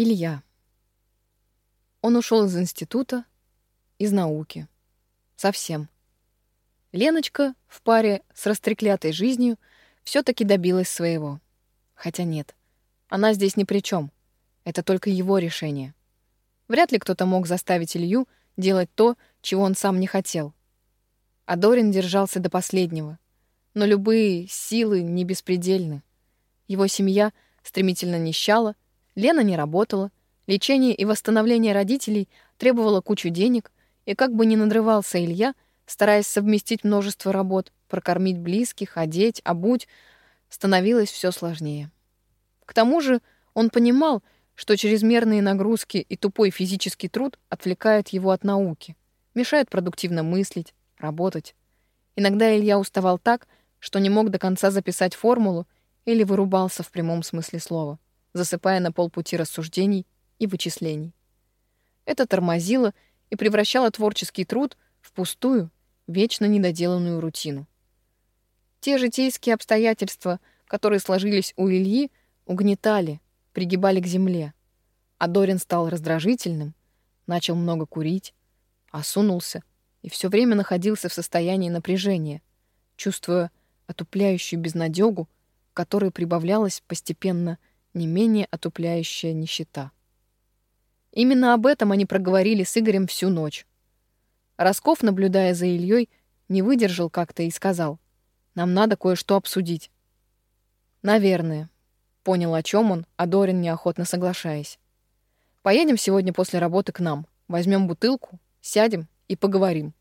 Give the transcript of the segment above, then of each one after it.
Илья. Он ушел из института, из науки. Совсем. Леночка в паре с растреклятой жизнью все таки добилась своего. Хотя нет, она здесь ни при чем. Это только его решение. Вряд ли кто-то мог заставить Илью делать то, чего он сам не хотел. А Дорин держался до последнего. Но любые силы не беспредельны. Его семья стремительно нищала, Лена не работала, лечение и восстановление родителей требовало кучу денег, и как бы ни надрывался Илья, стараясь совместить множество работ, прокормить близких, одеть, обуть, становилось все сложнее. К тому же он понимал, что чрезмерные нагрузки и тупой физический труд отвлекают его от науки, мешают продуктивно мыслить, работать. Иногда Илья уставал так, что не мог до конца записать формулу или вырубался в прямом смысле слова, засыпая на полпути рассуждений и вычислений. Это тормозило и превращало творческий труд в пустую, вечно недоделанную рутину. Те житейские обстоятельства, которые сложились у Ильи, угнетали, пригибали к земле. А Дорин стал раздражительным, начал много курить, осунулся и все время находился в состоянии напряжения, чувствуя отупляющую безнадёгу, которой прибавлялась постепенно не менее отупляющая нищета. Именно об этом они проговорили с Игорем всю ночь. Росков, наблюдая за Ильей, не выдержал как-то и сказал, «Нам надо кое-что обсудить». «Наверное», — понял, о чем он, а Дорин неохотно соглашаясь. «Поедем сегодня после работы к нам, возьмем бутылку, сядем и поговорим».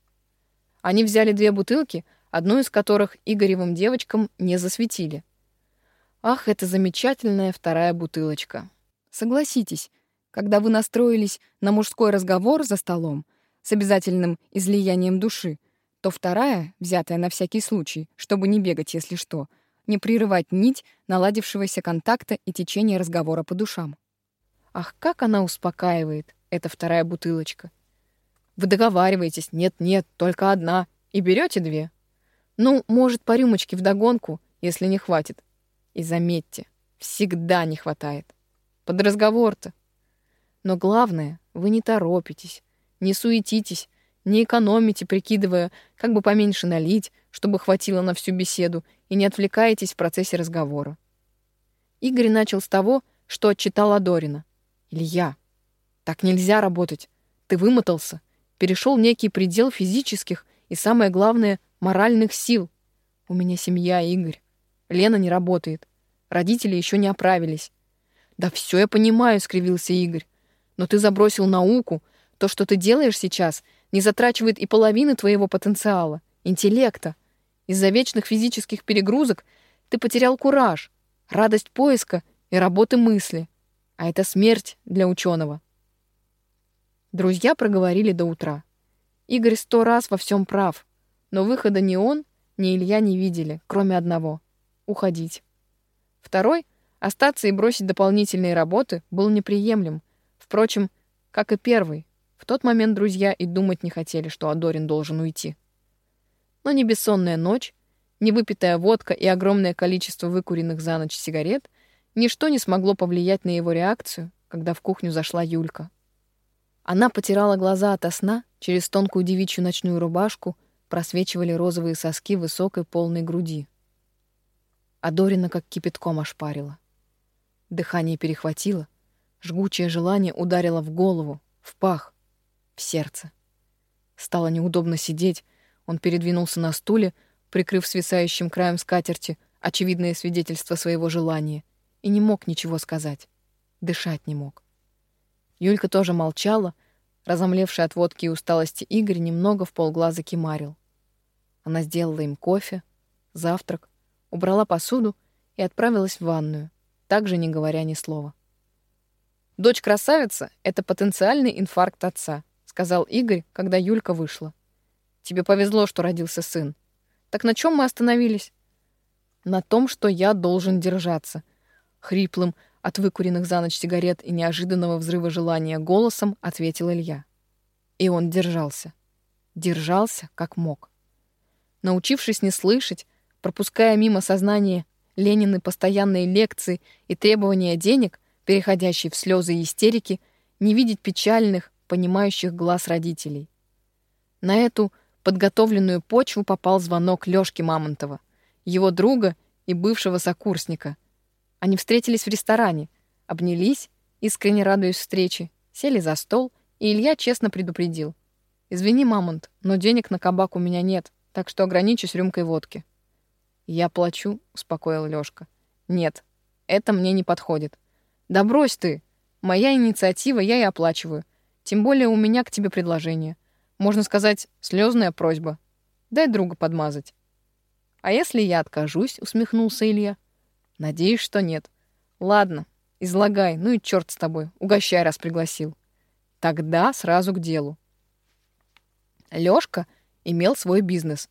Они взяли две бутылки, одну из которых Игоревым девочкам не засветили. Ах, это замечательная вторая бутылочка. Согласитесь, когда вы настроились на мужской разговор за столом с обязательным излиянием души, то вторая, взятая на всякий случай, чтобы не бегать, если что, не прерывать нить наладившегося контакта и течения разговора по душам. Ах, как она успокаивает, эта вторая бутылочка. Вы договариваетесь, нет-нет, только одна, и берете две. Ну, может, по рюмочке вдогонку, если не хватит. И заметьте, всегда не хватает. Под разговор-то. Но главное, вы не торопитесь, не суетитесь, не экономите, прикидывая, как бы поменьше налить, чтобы хватило на всю беседу, и не отвлекаетесь в процессе разговора. Игорь начал с того, что отчитал Адорина. «Илья, так нельзя работать. Ты вымотался, перешел некий предел физических и, самое главное, моральных сил. У меня семья, Игорь. Лена не работает. Родители еще не оправились. Да все я понимаю, скривился Игорь. Но ты забросил науку. То, что ты делаешь сейчас, не затрачивает и половины твоего потенциала, интеллекта. Из-за вечных физических перегрузок ты потерял кураж, радость поиска и работы мысли. А это смерть для ученого. Друзья проговорили до утра. Игорь сто раз во всем прав, но выхода ни он, ни Илья не видели, кроме одного — уходить. Второй — остаться и бросить дополнительные работы — был неприемлем, Впрочем, как и первый, в тот момент друзья и думать не хотели, что Адорин должен уйти. Но ни бессонная ночь, ни выпитая водка и огромное количество выкуренных за ночь сигарет ничто не смогло повлиять на его реакцию, когда в кухню зашла Юлька. Она потирала глаза ото сна, через тонкую девичью ночную рубашку просвечивали розовые соски высокой полной груди. Адорина как кипятком ошпарила. Дыхание перехватило — Жгучее желание ударило в голову, в пах, в сердце. Стало неудобно сидеть. Он передвинулся на стуле, прикрыв свисающим краем скатерти очевидное свидетельство своего желания, и не мог ничего сказать. Дышать не мог. Юлька тоже молчала, разомлевший от водки и усталости Игорь немного в полглаза кимарил. Она сделала им кофе, завтрак, убрала посуду и отправилась в ванную, также не говоря ни слова. Дочь красавица — это потенциальный инфаркт отца, сказал Игорь, когда Юлька вышла. Тебе повезло, что родился сын. Так на чем мы остановились? На том, что я должен держаться. Хриплым от выкуренных за ночь сигарет и неожиданного взрыва желания голосом ответил Илья. И он держался. Держался, как мог. Научившись не слышать, пропуская мимо сознания Ленины постоянные лекции и требования денег — переходящий в слезы и истерики, не видеть печальных, понимающих глаз родителей. На эту подготовленную почву попал звонок Лёшки Мамонтова, его друга и бывшего сокурсника. Они встретились в ресторане, обнялись, искренне радуясь встрече, сели за стол, и Илья честно предупредил. «Извини, Мамонт, но денег на кабак у меня нет, так что ограничусь рюмкой водки». «Я плачу», — успокоил Лёшка. «Нет, это мне не подходит». «Да брось ты! Моя инициатива, я и оплачиваю. Тем более у меня к тебе предложение. Можно сказать, слезная просьба. Дай друга подмазать. А если я откажусь, усмехнулся Илья. Надеюсь, что нет. Ладно, излагай, ну и черт с тобой, угощай, раз пригласил. Тогда сразу к делу. Лёшка имел свой бизнес.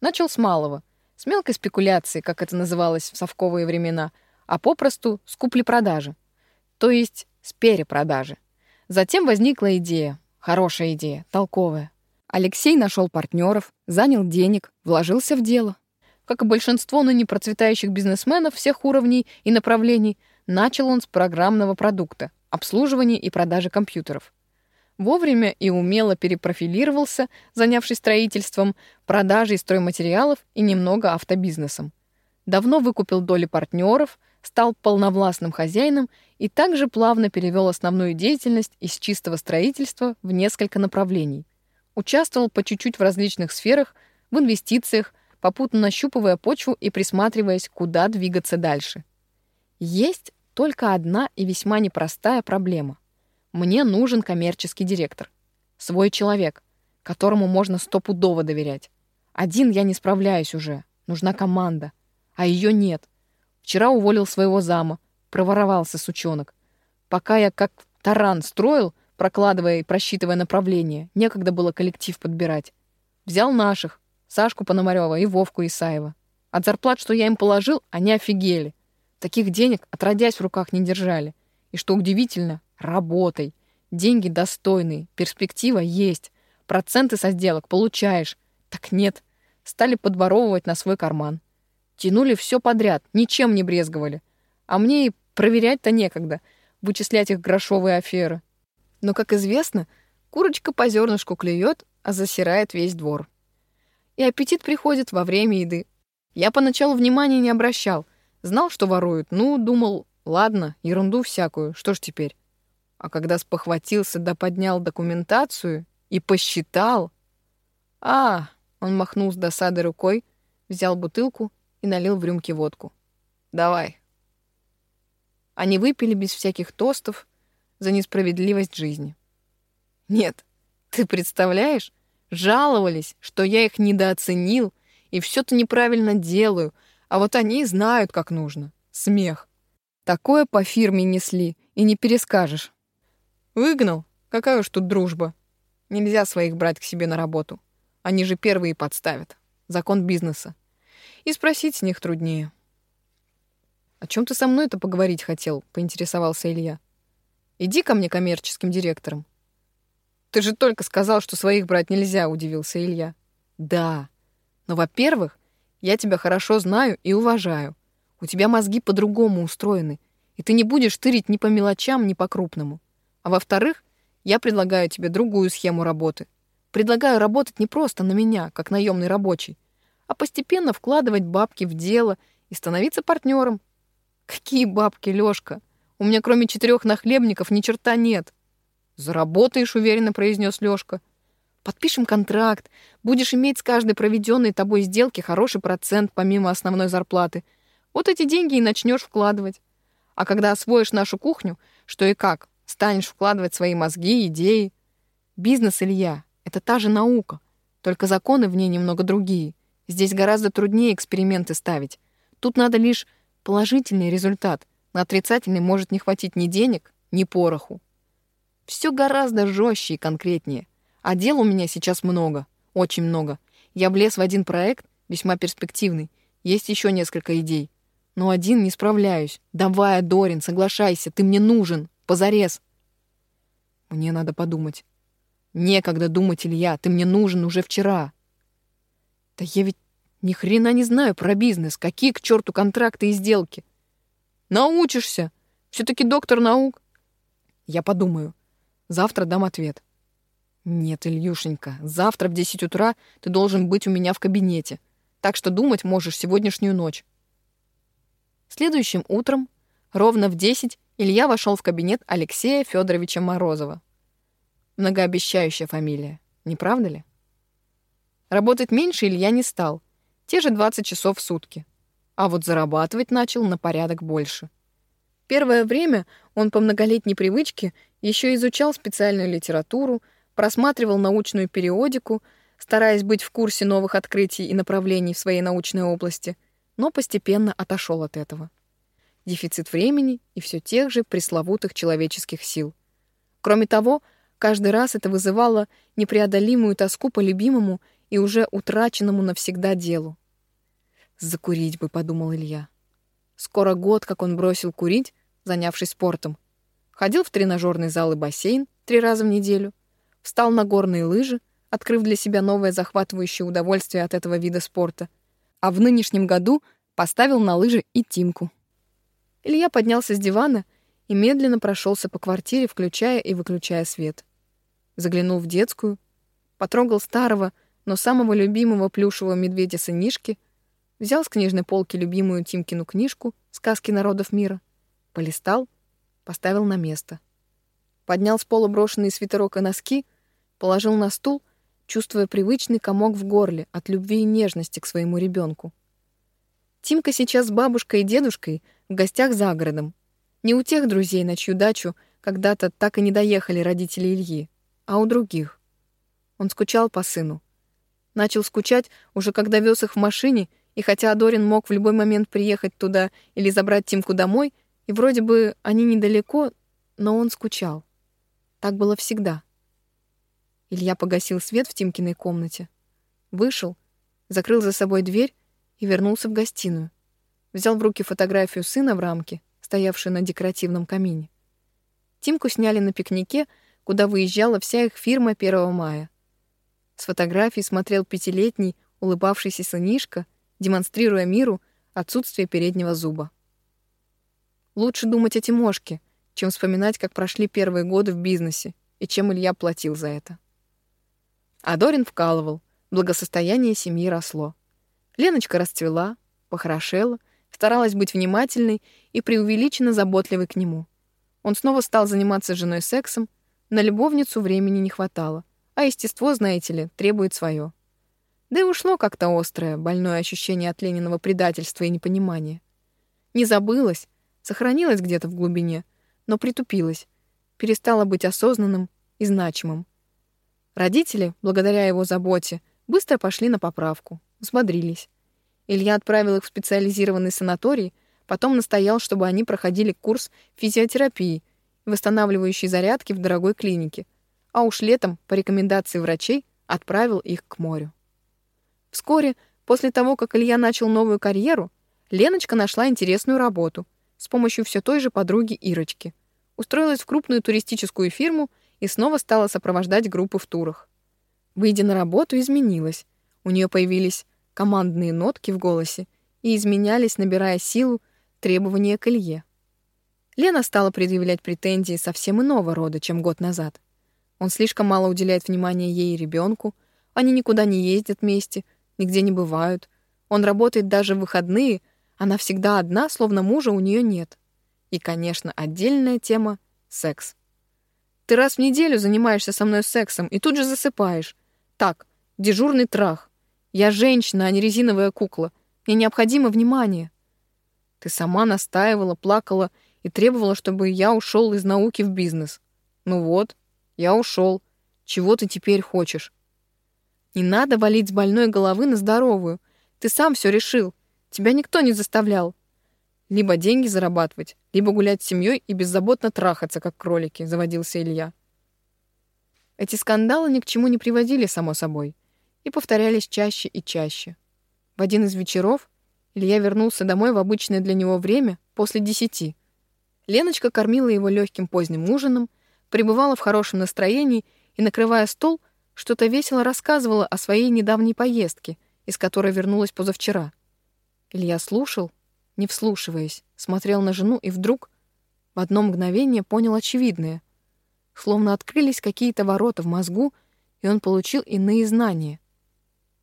Начал с малого, с мелкой спекуляции, как это называлось в совковые времена, а попросту с купли-продажи, то есть с перепродажи. Затем возникла идея Хорошая идея, толковая. Алексей нашел партнеров, занял денег, вложился в дело. Как и большинство ныне процветающих бизнесменов всех уровней и направлений, начал он с программного продукта, обслуживания и продажи компьютеров. Вовремя и умело перепрофилировался, занявшись строительством, продажей стройматериалов и немного автобизнесом. Давно выкупил доли партнеров, стал полновластным хозяином и также плавно перевел основную деятельность из чистого строительства в несколько направлений. Участвовал по чуть-чуть в различных сферах, в инвестициях, попутно нащупывая почву и присматриваясь, куда двигаться дальше. Есть только одна и весьма непростая проблема. Мне нужен коммерческий директор. Свой человек, которому можно стопудово доверять. Один я не справляюсь уже. Нужна команда. А ее нет. Вчера уволил своего зама, проворовался сучонок. Пока я как таран строил, прокладывая и просчитывая направление, некогда было коллектив подбирать. Взял наших, Сашку Пономарёва и Вовку Исаева. От зарплат, что я им положил, они офигели. Таких денег отродясь в руках не держали. И что удивительно, работай. Деньги достойные, перспектива есть. Проценты со сделок получаешь. Так нет. Стали подворовывать на свой карман. Тянули все подряд, ничем не брезговали. А мне и проверять-то некогда, вычислять их грошовые аферы. Но, как известно, курочка по зернышку клюет, а засирает весь двор. И аппетит приходит во время еды. Я поначалу внимания не обращал. Знал, что воруют. Ну, думал, ладно, ерунду всякую, что ж теперь. А когда спохватился да поднял документацию и посчитал... А, он махнул с досадой рукой, взял бутылку и налил в рюмки водку. «Давай». Они выпили без всяких тостов за несправедливость жизни. Нет, ты представляешь? Жаловались, что я их недооценил и все-то неправильно делаю, а вот они знают, как нужно. Смех. Такое по фирме несли, и не перескажешь. Выгнал? Какая уж тут дружба. Нельзя своих брать к себе на работу. Они же первые подставят. Закон бизнеса. И спросить с них труднее. «О чем ты со мной-то поговорить хотел?» — поинтересовался Илья. «Иди ко мне коммерческим директором». «Ты же только сказал, что своих брать нельзя», — удивился Илья. «Да. Но, во-первых, я тебя хорошо знаю и уважаю. У тебя мозги по-другому устроены, и ты не будешь тырить ни по мелочам, ни по крупному. А во-вторых, я предлагаю тебе другую схему работы. Предлагаю работать не просто на меня, как наемный рабочий, а постепенно вкладывать бабки в дело и становиться партнером. Какие бабки, Лёшка? У меня кроме четырех нахлебников ни черта нет. Заработаешь, уверенно произнес Лёшка. Подпишем контракт, будешь иметь с каждой проведенной тобой сделки хороший процент помимо основной зарплаты. Вот эти деньги и начнешь вкладывать. А когда освоишь нашу кухню, что и как, станешь вкладывать свои мозги, идеи. Бизнес, Илья, это та же наука, только законы в ней немного другие. Здесь гораздо труднее эксперименты ставить. Тут надо лишь положительный результат. На отрицательный может не хватить ни денег, ни пороху. Все гораздо жестче и конкретнее. А дел у меня сейчас много, очень много. Я влез в один проект, весьма перспективный. Есть еще несколько идей. Но один не справляюсь. Давай, Дорин, соглашайся, ты мне нужен. Позарез. Мне надо подумать. Некогда думать, Илья, ты мне нужен уже вчера. Да я ведь ни хрена не знаю про бизнес. Какие к черту контракты и сделки? Научишься. все таки доктор наук. Я подумаю. Завтра дам ответ. Нет, Ильюшенька, завтра в 10 утра ты должен быть у меня в кабинете. Так что думать можешь сегодняшнюю ночь. Следующим утром, ровно в 10, Илья вошел в кабинет Алексея Федоровича Морозова. Многообещающая фамилия, не правда ли? Работать меньше Илья не стал, те же 20 часов в сутки. А вот зарабатывать начал на порядок больше. Первое время он по многолетней привычке еще изучал специальную литературу, просматривал научную периодику, стараясь быть в курсе новых открытий и направлений в своей научной области, но постепенно отошел от этого. Дефицит времени и все тех же пресловутых человеческих сил. Кроме того, каждый раз это вызывало непреодолимую тоску по любимому и уже утраченному навсегда делу. «Закурить бы», — подумал Илья. Скоро год, как он бросил курить, занявшись спортом. Ходил в тренажерный зал и бассейн три раза в неделю, встал на горные лыжи, открыв для себя новое захватывающее удовольствие от этого вида спорта, а в нынешнем году поставил на лыжи и Тимку. Илья поднялся с дивана и медленно прошелся по квартире, включая и выключая свет. Заглянул в детскую, потрогал старого, но самого любимого плюшевого медведя сынишки, взял с книжной полки любимую Тимкину книжку «Сказки народов мира», полистал, поставил на место. Поднял с пола брошенные свитерок и носки, положил на стул, чувствуя привычный комок в горле от любви и нежности к своему ребенку. Тимка сейчас с бабушкой и дедушкой в гостях за городом. Не у тех друзей, на чью дачу когда-то так и не доехали родители Ильи, а у других. Он скучал по сыну, Начал скучать уже когда вез их в машине, и хотя Адорин мог в любой момент приехать туда или забрать Тимку домой, и вроде бы они недалеко, но он скучал. Так было всегда. Илья погасил свет в Тимкиной комнате, вышел, закрыл за собой дверь и вернулся в гостиную. Взял в руки фотографию сына в рамке, стоявшую на декоративном камине. Тимку сняли на пикнике, куда выезжала вся их фирма 1 мая. С фотографий смотрел пятилетний, улыбавшийся сынишка, демонстрируя миру отсутствие переднего зуба. Лучше думать о Тимошке, чем вспоминать, как прошли первые годы в бизнесе и чем Илья платил за это. А Дорин вкалывал, благосостояние семьи росло. Леночка расцвела, похорошела, старалась быть внимательной и преувеличенно заботливой к нему. Он снова стал заниматься женой сексом, на любовницу времени не хватало а естество, знаете ли, требует свое. Да и ушло как-то острое, больное ощущение от Лениного предательства и непонимания. Не забылось, сохранилось где-то в глубине, но притупилось, перестало быть осознанным и значимым. Родители, благодаря его заботе, быстро пошли на поправку, взбодрились. Илья отправил их в специализированный санаторий, потом настоял, чтобы они проходили курс физиотерапии, восстанавливающей зарядки в дорогой клинике — а уж летом, по рекомендации врачей, отправил их к морю. Вскоре, после того, как Илья начал новую карьеру, Леночка нашла интересную работу с помощью все той же подруги Ирочки. Устроилась в крупную туристическую фирму и снова стала сопровождать группы в турах. Выйдя на работу, изменилась. У нее появились командные нотки в голосе и изменялись, набирая силу, требования к Илье. Лена стала предъявлять претензии совсем иного рода, чем год назад. Он слишком мало уделяет внимания ей и ребенку. Они никуда не ездят вместе, нигде не бывают. Он работает даже в выходные, она всегда одна, словно мужа у нее нет. И, конечно, отдельная тема — секс. Ты раз в неделю занимаешься со мной сексом и тут же засыпаешь. Так, дежурный трах. Я женщина, а не резиновая кукла. Мне необходимо внимание. Ты сама настаивала, плакала и требовала, чтобы я ушел из науки в бизнес. Ну вот, я ушел. Чего ты теперь хочешь? Не надо валить с больной головы на здоровую. Ты сам все решил. Тебя никто не заставлял. Либо деньги зарабатывать, либо гулять с семьей и беззаботно трахаться, как кролики, заводился Илья. Эти скандалы ни к чему не приводили, само собой, и повторялись чаще и чаще. В один из вечеров Илья вернулся домой в обычное для него время после десяти. Леночка кормила его легким поздним ужином, пребывала в хорошем настроении и, накрывая стол, что-то весело рассказывала о своей недавней поездке, из которой вернулась позавчера. Илья слушал, не вслушиваясь, смотрел на жену и вдруг в одно мгновение понял очевидное. Словно открылись какие-то ворота в мозгу, и он получил иные знания.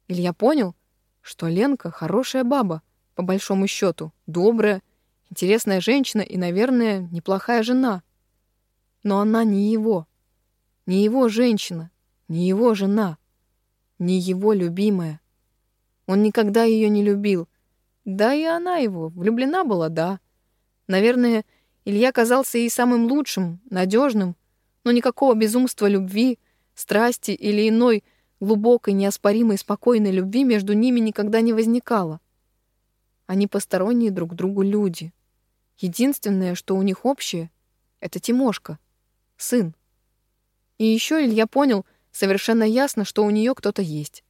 Илья понял, что Ленка хорошая баба, по большому счету, добрая, интересная женщина и, наверное, неплохая жена. Но она не его. Не его женщина, не его жена, не его любимая. Он никогда ее не любил. Да и она его влюблена была, да. Наверное, Илья казался ей самым лучшим, надежным, но никакого безумства любви, страсти или иной глубокой, неоспоримой, спокойной любви между ними никогда не возникало. Они посторонние друг другу люди. Единственное, что у них общее, — это Тимошка, сын. И еще Илья понял совершенно ясно, что у нее кто-то есть.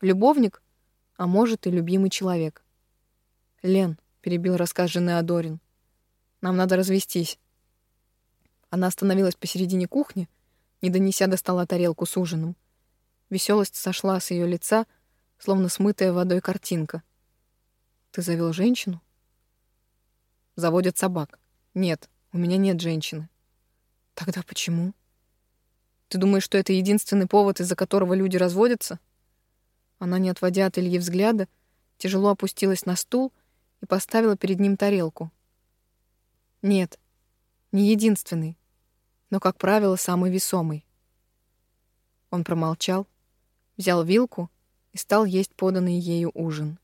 Любовник, а может и любимый человек. «Лен», — перебил рассказ жены Адорин, — «нам надо развестись». Она остановилась посередине кухни, не донеся до стола тарелку с ужином. Веселость сошла с ее лица, словно смытая водой картинка. «Ты завел женщину?» «Заводят собак. Нет, у меня нет женщины». «Тогда почему?» Ты думаешь, что это единственный повод, из-за которого люди разводятся? Она, не отводя от Ильи взгляда, тяжело опустилась на стул и поставила перед ним тарелку. Нет, не единственный, но, как правило, самый весомый. Он промолчал, взял вилку и стал есть поданный ею ужин.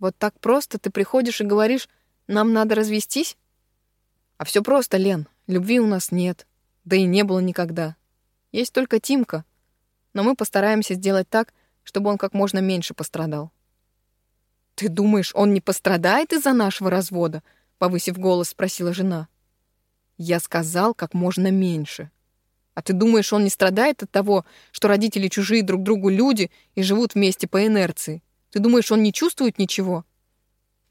Вот так просто ты приходишь и говоришь, нам надо развестись? А все просто, Лен, любви у нас нет. Да и не было никогда. Есть только Тимка. Но мы постараемся сделать так, чтобы он как можно меньше пострадал. «Ты думаешь, он не пострадает из-за нашего развода?» Повысив голос, спросила жена. «Я сказал, как можно меньше. А ты думаешь, он не страдает от того, что родители чужие друг другу люди и живут вместе по инерции? Ты думаешь, он не чувствует ничего?»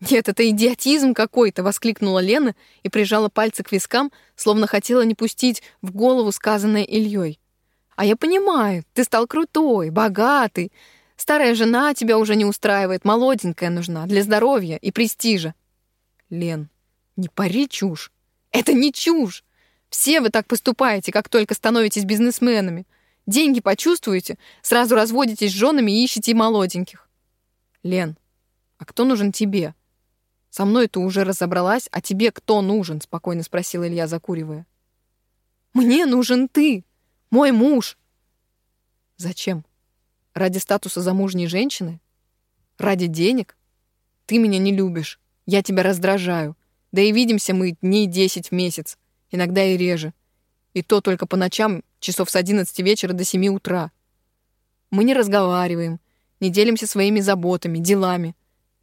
«Нет, это идиотизм какой-то!» — воскликнула Лена и прижала пальцы к вискам, словно хотела не пустить в голову сказанное Ильей. «А я понимаю, ты стал крутой, богатый. Старая жена тебя уже не устраивает, молоденькая нужна, для здоровья и престижа». «Лен, не пари чушь. Это не чушь. Все вы так поступаете, как только становитесь бизнесменами. Деньги почувствуете, сразу разводитесь с женами и ищете молоденьких». «Лен, а кто нужен тебе?» Со мной ты уже разобралась, а тебе кто нужен?» — спокойно спросил Илья, закуривая. «Мне нужен ты, мой муж». «Зачем? Ради статуса замужней женщины? Ради денег? Ты меня не любишь, я тебя раздражаю. Да и видимся мы дней десять в месяц, иногда и реже. И то только по ночам, часов с одиннадцати вечера до семи утра. Мы не разговариваем, не делимся своими заботами, делами.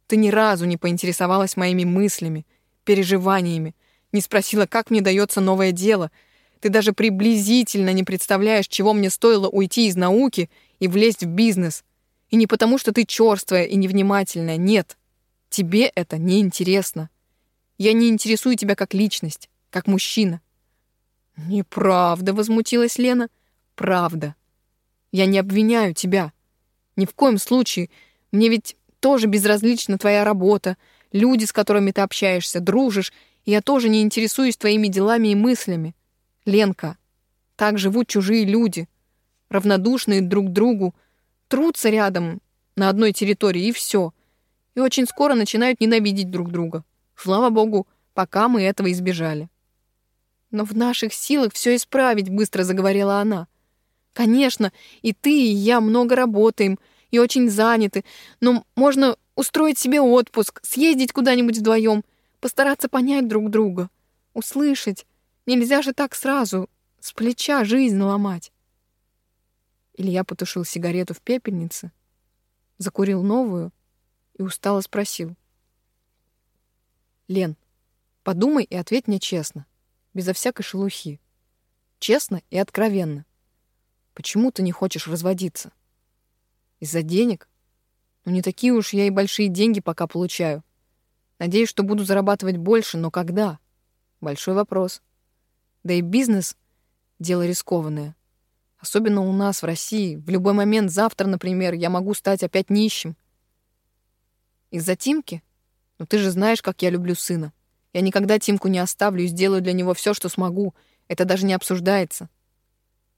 Ты ни разу не поинтересовалась моими мыслями, переживаниями, не спросила, как мне дается новое дело. Ты даже приблизительно не представляешь, чего мне стоило уйти из науки и влезть в бизнес. И не потому, что ты черствая и невнимательная, нет. Тебе это не интересно. Я не интересую тебя как личность, как мужчина. Неправда, возмутилась Лена. Правда. Я не обвиняю тебя. Ни в коем случае. Мне ведь тоже безразлична твоя работа, люди, с которыми ты общаешься, дружишь, и я тоже не интересуюсь твоими делами и мыслями. Ленка, так живут чужие люди, равнодушные друг к другу, трутся рядом на одной территории, и все. И очень скоро начинают ненавидеть друг друга. Слава богу, пока мы этого избежали. Но в наших силах все исправить, быстро заговорила она. Конечно, и ты, и я много работаем — и очень заняты, но можно устроить себе отпуск, съездить куда-нибудь вдвоем, постараться понять друг друга, услышать. Нельзя же так сразу с плеча жизнь ломать. Илья потушил сигарету в пепельнице, закурил новую и устало спросил. «Лен, подумай и ответь мне честно, безо всякой шелухи. Честно и откровенно. Почему ты не хочешь разводиться?» Из-за денег? Ну не такие уж я и большие деньги пока получаю. Надеюсь, что буду зарабатывать больше, но когда? Большой вопрос. Да и бизнес — дело рискованное. Особенно у нас, в России. В любой момент, завтра, например, я могу стать опять нищим. Из-за Тимки? Ну ты же знаешь, как я люблю сына. Я никогда Тимку не оставлю и сделаю для него все, что смогу. Это даже не обсуждается.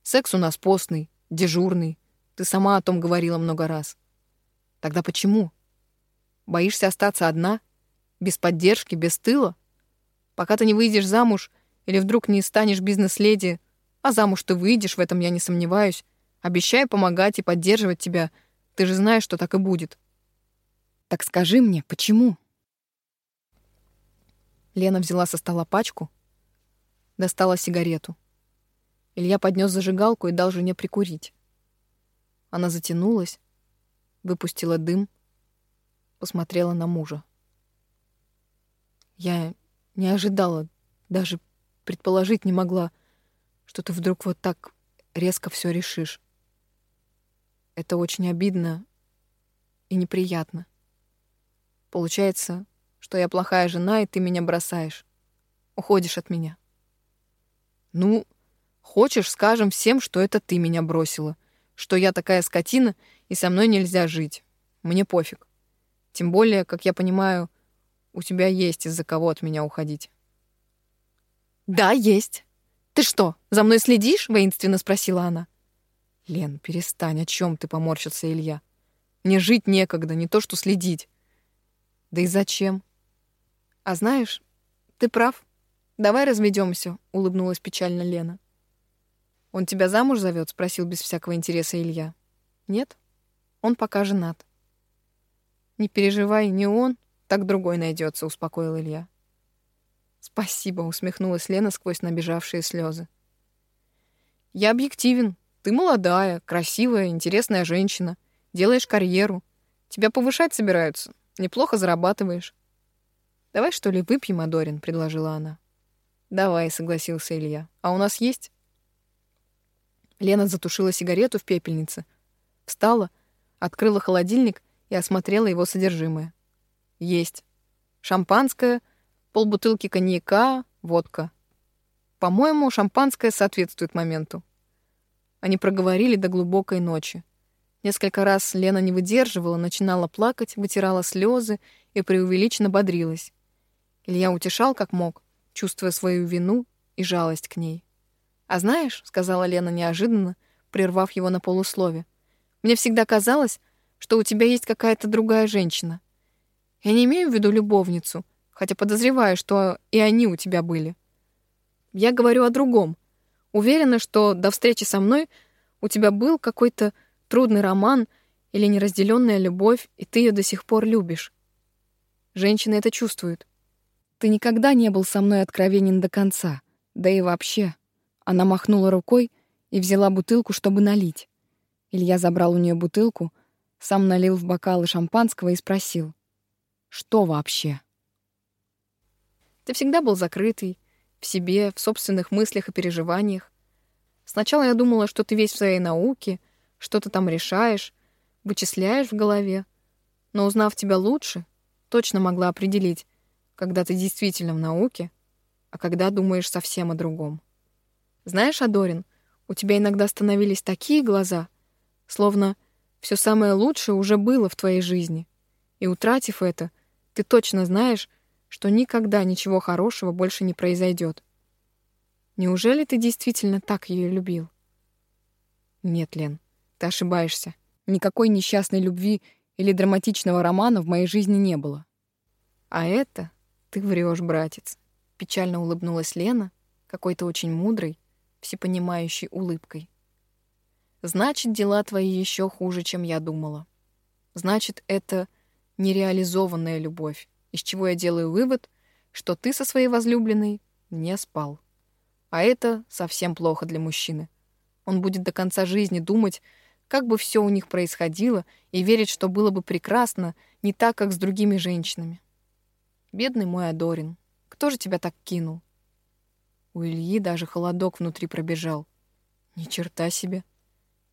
Секс у нас постный, дежурный. Ты сама о том говорила много раз. Тогда почему? Боишься остаться одна? Без поддержки, без тыла? Пока ты не выйдешь замуж или вдруг не станешь бизнес-леди, а замуж ты выйдешь, в этом я не сомневаюсь, обещаю помогать и поддерживать тебя. Ты же знаешь, что так и будет. Так скажи мне, почему? Лена взяла со стола пачку, достала сигарету. Илья поднес зажигалку и дал жене прикурить. Она затянулась, выпустила дым, посмотрела на мужа. Я не ожидала, даже предположить не могла, что ты вдруг вот так резко все решишь. Это очень обидно и неприятно. Получается, что я плохая жена, и ты меня бросаешь. Уходишь от меня. Ну, хочешь, скажем всем, что это ты меня бросила, что я такая скотина, и со мной нельзя жить. Мне пофиг. Тем более, как я понимаю, у тебя есть из-за кого от меня уходить. Да, есть. Ты что, за мной следишь? воинственно спросила она. Лен, перестань, о чем ты поморщился Илья? Мне жить некогда, не то что следить. Да и зачем? А знаешь, ты прав. Давай разведемся, улыбнулась печально Лена. Он тебя замуж зовет? спросил без всякого интереса Илья. Нет, он пока женат. Не переживай, не он, так другой найдется, успокоил Илья. Спасибо, усмехнулась Лена сквозь набежавшие слезы. Я объективен. Ты молодая, красивая, интересная женщина. Делаешь карьеру. Тебя повышать собираются. Неплохо зарабатываешь. Давай что ли выпьем, Адорин, предложила она. Давай, согласился Илья. А у нас есть? Лена затушила сигарету в пепельнице, встала, открыла холодильник и осмотрела его содержимое. Есть. Шампанское, полбутылки коньяка, водка. По-моему, шампанское соответствует моменту. Они проговорили до глубокой ночи. Несколько раз Лена не выдерживала, начинала плакать, вытирала слезы и преувеличенно бодрилась. Илья утешал как мог, чувствуя свою вину и жалость к ней. «А знаешь», — сказала Лена неожиданно, прервав его на полуслове, «мне всегда казалось, что у тебя есть какая-то другая женщина. Я не имею в виду любовницу, хотя подозреваю, что и они у тебя были. Я говорю о другом. Уверена, что до встречи со мной у тебя был какой-то трудный роман или неразделенная любовь, и ты ее до сих пор любишь. Женщины это чувствуют. Ты никогда не был со мной откровенен до конца. Да и вообще. Она махнула рукой и взяла бутылку, чтобы налить. Илья забрал у нее бутылку, сам налил в бокалы шампанского и спросил: "Что вообще?" Ты всегда был закрытый, в себе, в собственных мыслях и переживаниях. Сначала я думала, что ты весь в своей науке, что-то там решаешь, вычисляешь в голове. Но узнав тебя лучше, точно могла определить, когда ты действительно в науке, а когда думаешь совсем о другом. Знаешь, Адорин, у тебя иногда становились такие глаза, словно все самое лучшее уже было в твоей жизни. И утратив это, ты точно знаешь, что никогда ничего хорошего больше не произойдет. Неужели ты действительно так ее любил? Нет, Лен, ты ошибаешься. Никакой несчастной любви или драматичного романа в моей жизни не было. А это ты врешь, братец. Печально улыбнулась Лена, какой-то очень мудрой, всепонимающей улыбкой. Значит, дела твои еще хуже, чем я думала. Значит, это нереализованная любовь, из чего я делаю вывод, что ты со своей возлюбленной не спал. А это совсем плохо для мужчины. Он будет до конца жизни думать, как бы все у них происходило, и верить, что было бы прекрасно, не так, как с другими женщинами. Бедный мой Адорин, кто же тебя так кинул? У Ильи даже холодок внутри пробежал. Ни черта себе.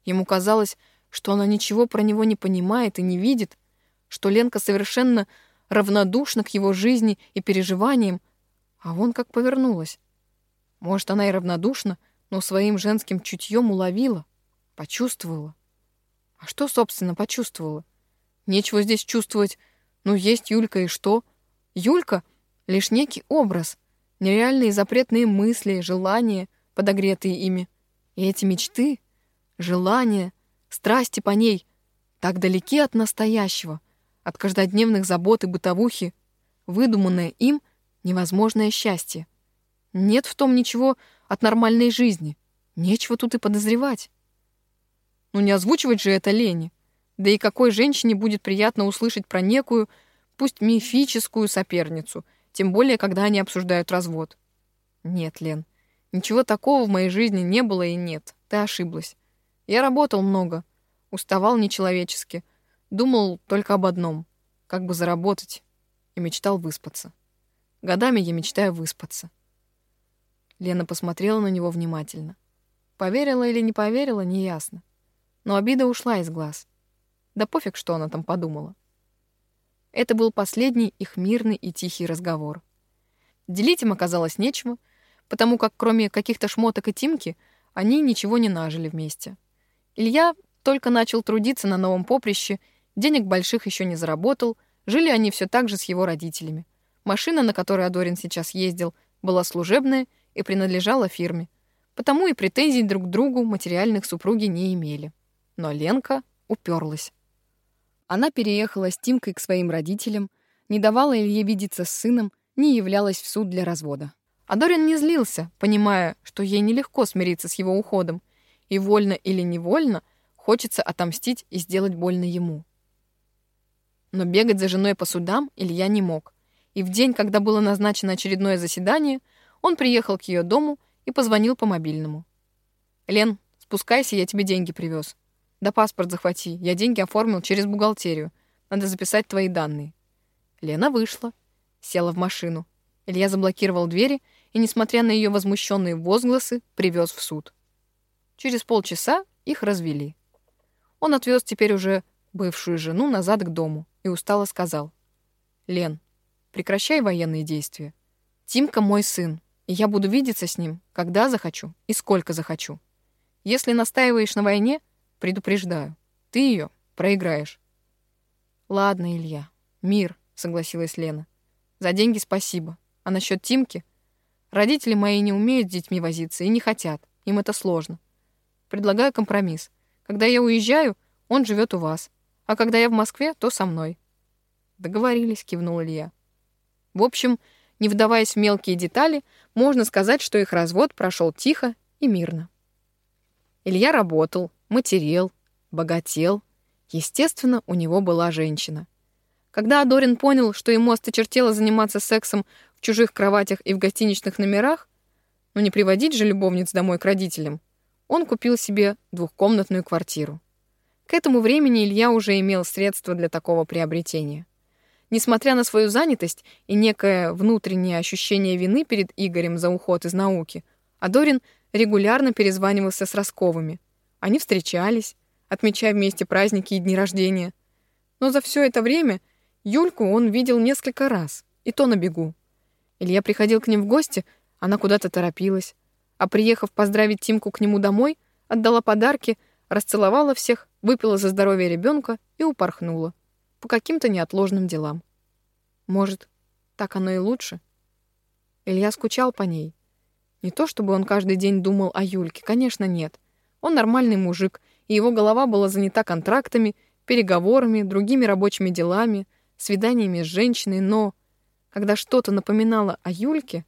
Ему казалось, что она ничего про него не понимает и не видит, что Ленка совершенно равнодушна к его жизни и переживаниям, а вон как повернулась. Может, она и равнодушна, но своим женским чутьем уловила, почувствовала. А что, собственно, почувствовала? Нечего здесь чувствовать. Ну, есть Юлька, и что? Юлька — лишь некий образ, нереальные запретные мысли, желания, подогретые ими. И эти мечты, желания, страсти по ней так далеки от настоящего, от каждодневных забот и бытовухи, выдуманное им невозможное счастье. Нет в том ничего от нормальной жизни. Нечего тут и подозревать. Ну не озвучивать же это лени. Да и какой женщине будет приятно услышать про некую, пусть мифическую соперницу, тем более, когда они обсуждают развод. Нет, Лен, ничего такого в моей жизни не было и нет. Ты ошиблась. Я работал много, уставал нечеловечески, думал только об одном — как бы заработать, и мечтал выспаться. Годами я мечтаю выспаться. Лена посмотрела на него внимательно. Поверила или не поверила, неясно. Но обида ушла из глаз. Да пофиг, что она там подумала. Это был последний их мирный и тихий разговор. Делить им оказалось нечего, потому как кроме каких-то шмоток и тимки они ничего не нажили вместе. Илья только начал трудиться на новом поприще, денег больших еще не заработал, жили они все так же с его родителями. Машина, на которой Адорин сейчас ездил, была служебная и принадлежала фирме, потому и претензий друг к другу материальных супруги не имели. Но Ленка уперлась. Она переехала с Тимкой к своим родителям, не давала Илье видеться с сыном, не являлась в суд для развода. Адорин не злился, понимая, что ей нелегко смириться с его уходом, и вольно или невольно хочется отомстить и сделать больно ему. Но бегать за женой по судам Илья не мог. И в день, когда было назначено очередное заседание, он приехал к ее дому и позвонил по мобильному. «Лен, спускайся, я тебе деньги привез. Да паспорт захвати, я деньги оформил через бухгалтерию. Надо записать твои данные». Лена вышла, села в машину. Илья заблокировал двери и, несмотря на ее возмущенные возгласы, привез в суд. Через полчаса их развели. Он отвез теперь уже бывшую жену назад к дому и устало сказал. «Лен, прекращай военные действия. Тимка мой сын, и я буду видеться с ним, когда захочу и сколько захочу. Если настаиваешь на войне, предупреждаю, ты ее проиграешь». «Ладно, Илья, мир», — согласилась Лена. «За деньги спасибо. А насчет Тимки? Родители мои не умеют с детьми возиться и не хотят. Им это сложно. Предлагаю компромисс. Когда я уезжаю, он живет у вас. А когда я в Москве, то со мной. Договорились, кивнул Илья. В общем, не вдаваясь в мелкие детали, можно сказать, что их развод прошел тихо и мирно. Илья работал, матерел, богател. Естественно, у него была женщина. Когда Адорин понял, что ему осточертело заниматься сексом в чужих кроватях и в гостиничных номерах, но не приводить же любовниц домой к родителям, он купил себе двухкомнатную квартиру. К этому времени Илья уже имел средства для такого приобретения. Несмотря на свою занятость и некое внутреннее ощущение вины перед Игорем за уход из науки, Адорин регулярно перезванивался с Росковыми. Они встречались, отмечая вместе праздники и дни рождения. Но за все это время Юльку он видел несколько раз, и то на бегу. Илья приходил к ним в гости, она куда-то торопилась, а приехав поздравить Тимку к нему домой, отдала подарки — расцеловала всех, выпила за здоровье ребенка и упорхнула. По каким-то неотложным делам. Может, так оно и лучше? Илья скучал по ней. Не то чтобы он каждый день думал о Юльке, конечно, нет. Он нормальный мужик, и его голова была занята контрактами, переговорами, другими рабочими делами, свиданиями с женщиной, но когда что-то напоминало о Юльке,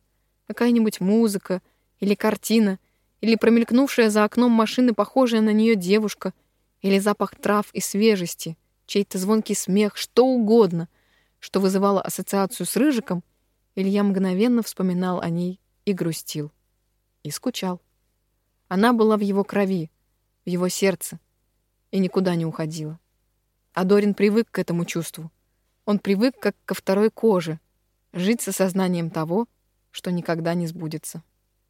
какая-нибудь музыка или картина — или промелькнувшая за окном машины похожая на нее девушка, или запах трав и свежести, чей-то звонкий смех, что угодно, что вызывало ассоциацию с Рыжиком, Илья мгновенно вспоминал о ней и грустил. И скучал. Она была в его крови, в его сердце, и никуда не уходила. А Дорин привык к этому чувству. Он привык как ко второй коже, жить со сознанием того, что никогда не сбудется.